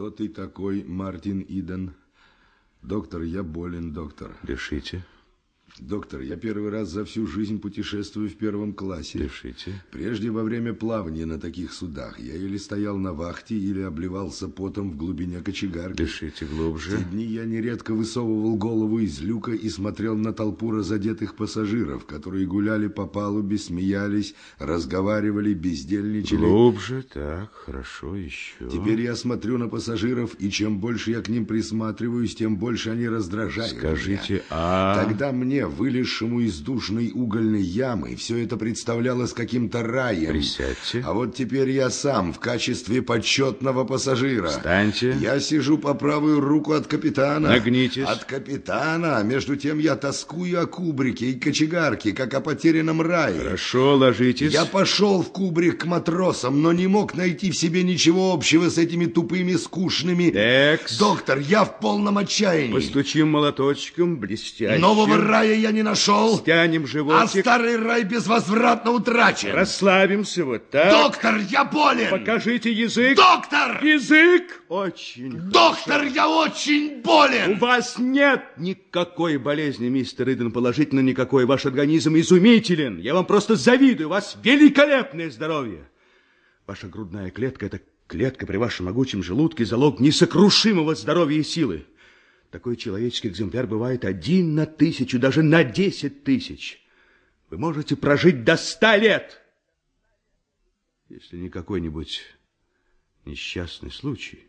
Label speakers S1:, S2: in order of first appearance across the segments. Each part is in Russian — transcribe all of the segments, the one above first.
S1: Кто ты такой, Мартин Иден? Доктор, я болен, доктор.
S2: Решите.
S1: Доктор, я первый раз за всю жизнь путешествую в первом классе.
S2: Решите.
S1: Прежде во время плавания на таких судах я или стоял на вахте, или обливался потом в глубине кочегарки.
S2: Дышите глубже.
S1: В те дни я нередко высовывал голову из люка и смотрел на толпу разодетых пассажиров, которые гуляли по палубе, смеялись, разговаривали, бездельничали.
S2: Глубже, так, хорошо, еще.
S1: Теперь я смотрю на пассажиров, и чем больше я к ним присматриваюсь, тем больше они раздражают
S2: Скажите,
S1: меня.
S2: а...
S1: Тогда мне, вылезшему из душной угольной ямы, все это представлялось каким-то раем.
S2: Присядьте.
S1: А вот теперь я сам в качестве почетного пассажира.
S2: Встаньте.
S1: Я сижу по правую руку от капитана.
S2: Нагнитесь.
S1: От капитана. Между тем я тоскую о кубрике и кочегарке, как о потерянном рае.
S2: Хорошо, ложитесь.
S1: Я пошел в кубрик к матросам, но не мог найти в себе ничего общего с этими тупыми, скучными...
S2: Экс.
S1: Доктор, я в полном отчаянии.
S2: Постучим молоточком, блестяще.
S1: Нового рая я не нашел,
S2: Стянем
S1: а
S2: животик.
S1: старый рай безвозвратно утрачен.
S2: Расслабимся вот так.
S1: Доктор, я болен!
S2: Покажите язык.
S1: Доктор!
S2: Язык! Очень.
S1: Доктор, я очень
S2: У
S1: болен!
S2: вас нет никакой болезни, мистер Иден, положительно никакой. Ваш организм изумителен. Я вам просто завидую. У вас великолепное здоровье. Ваша грудная клетка – это клетка при вашем могучем желудке, залог несокрушимого здоровья и силы. Такой человеческий экземпляр бывает один на тысячу, даже на десять тысяч. Вы можете прожить до ста лет, если не какой-нибудь несчастный случай.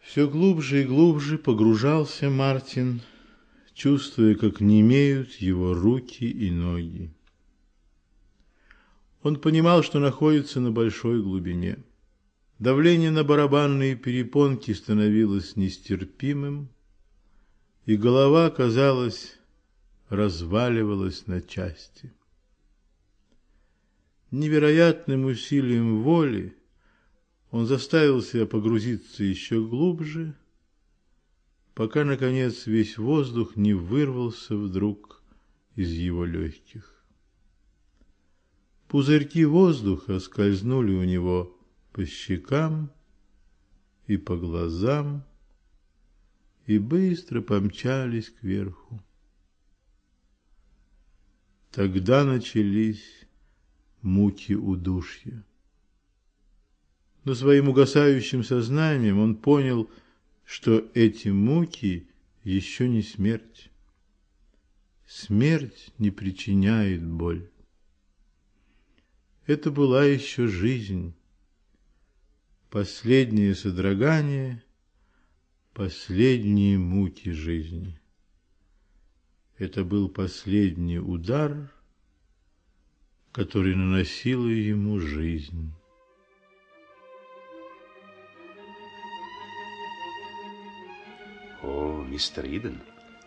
S3: Все глубже и глубже погружался Мартин, чувствуя, как немеют его руки и ноги. Он понимал, что находится на большой глубине. Давление на барабанные перепонки становилось нестерпимым, и голова, казалось, разваливалась на части. Невероятным усилием воли он заставил себя погрузиться еще глубже, пока, наконец, весь воздух не вырвался вдруг из его легких. Пузырьки воздуха скользнули у него по щекам и по глазам и быстро помчались кверху. Тогда начались муки удушья. Но своим угасающим сознанием он понял, что эти муки еще не смерть. Смерть не причиняет боль. Это была еще жизнь. Последнее содрогание, последние муки жизни. Это был последний удар, который наносила ему жизнь.
S2: О, мистер Иден.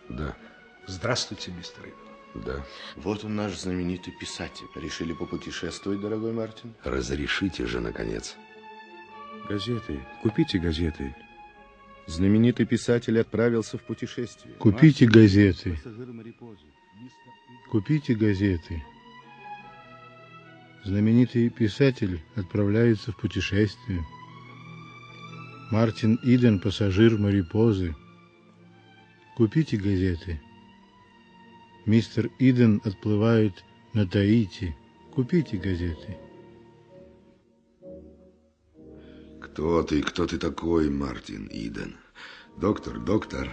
S1: Да,
S4: Здравствуйте, мистер Иден.
S1: да.
S5: Вот он наш знаменитый писатель. Решили попутешествовать, дорогой Мартин?
S1: Разрешите же, наконец.
S2: Газеты. Купите газеты.
S5: Знаменитый писатель отправился в путешествие.
S3: Купите газеты. Купите газеты. Знаменитый писатель отправляется в путешествие. Мартин Иден, пассажир Марипозы. Купите газеты. Мистер Иден отплывает на Таити. Купите газеты.
S1: Кто ты, кто ты такой, Мартин Иден? Доктор, доктор,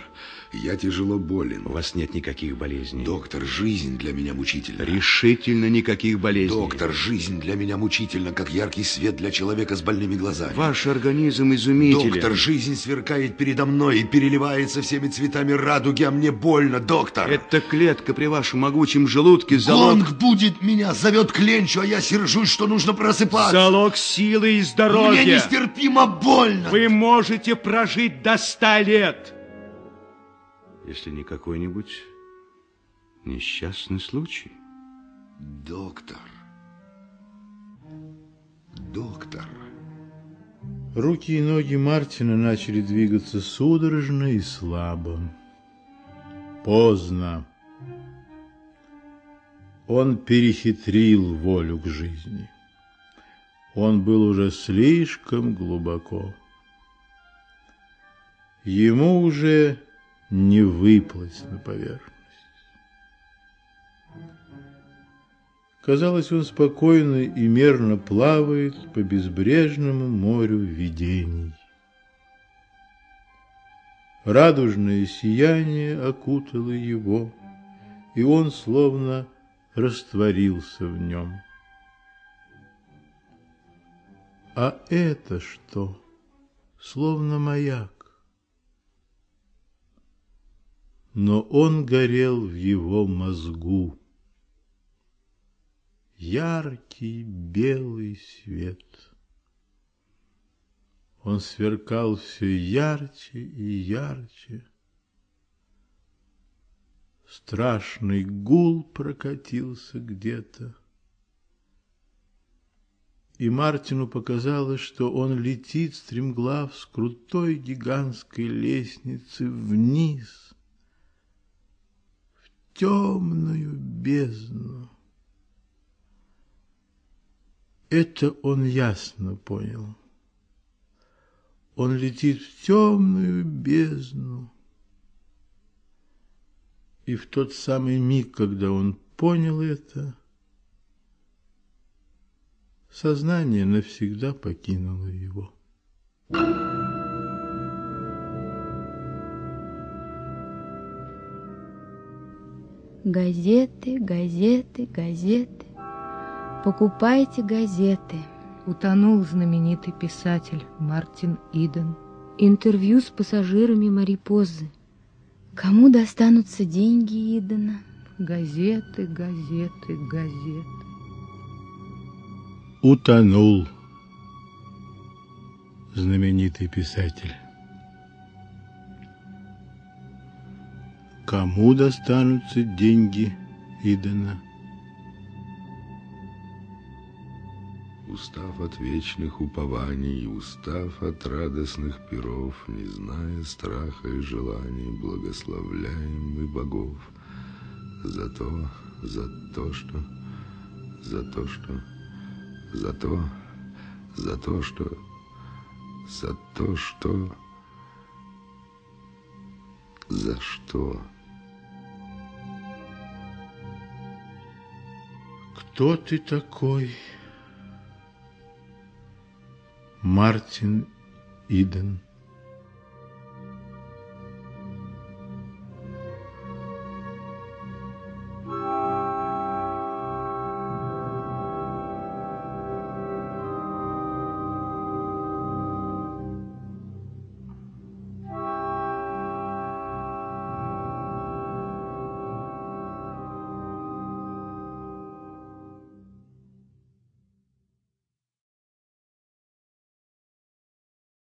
S1: я тяжело болен.
S2: У вас нет никаких болезней.
S1: Доктор, жизнь для меня мучительна.
S2: Решительно никаких болезней.
S1: Доктор, жизнь для меня мучительна, как яркий свет для человека с больными глазами.
S2: Ваш организм изумителен.
S1: Доктор, жизнь сверкает передо мной и переливается всеми цветами радуги, а мне больно, доктор.
S2: Эта клетка при вашем могучем желудке залог...
S1: Гонг будет меня, зовет Кленчу, а я сержусь, что нужно просыпаться.
S2: Залог силы и здоровья.
S1: Мне нестерпимо больно.
S2: Вы можете прожить до ста лет. Если не какой-нибудь несчастный случай.
S1: Доктор. Доктор.
S3: Руки и ноги Мартина начали двигаться судорожно и слабо. Поздно. Он перехитрил волю к жизни. Он был уже слишком глубоко. Ему уже не выплыть на поверхность. Казалось, он спокойно и мерно плавает по безбрежному морю видений. Радужное сияние окутало его, и он словно растворился в нем. А это что? Словно маяк. Но он горел в его мозгу яркий белый свет. Он сверкал все ярче и ярче. Страшный гул прокатился где-то. И Мартину показалось, что он летит, стремглав, с крутой гигантской лестницы вниз, темную бездну. Это он ясно понял. Он летит в темную бездну. И в тот самый миг, когда он понял это, сознание навсегда покинуло его.
S6: Газеты, газеты, газеты. Покупайте газеты.
S7: Утонул знаменитый писатель Мартин Иден.
S6: Интервью с пассажирами Марипозы. Кому достанутся деньги Идена?
S7: Газеты, газеты, газеты.
S3: Утонул знаменитый писатель. Кому достанутся деньги Идена?
S1: Устав от вечных упований, устав от радостных перов, не зная страха и желаний, благословляем мы богов за то, за то, что, за то, что, за то, за то, что, за то, что, за что.
S3: Кто ты такой? Мартин Иден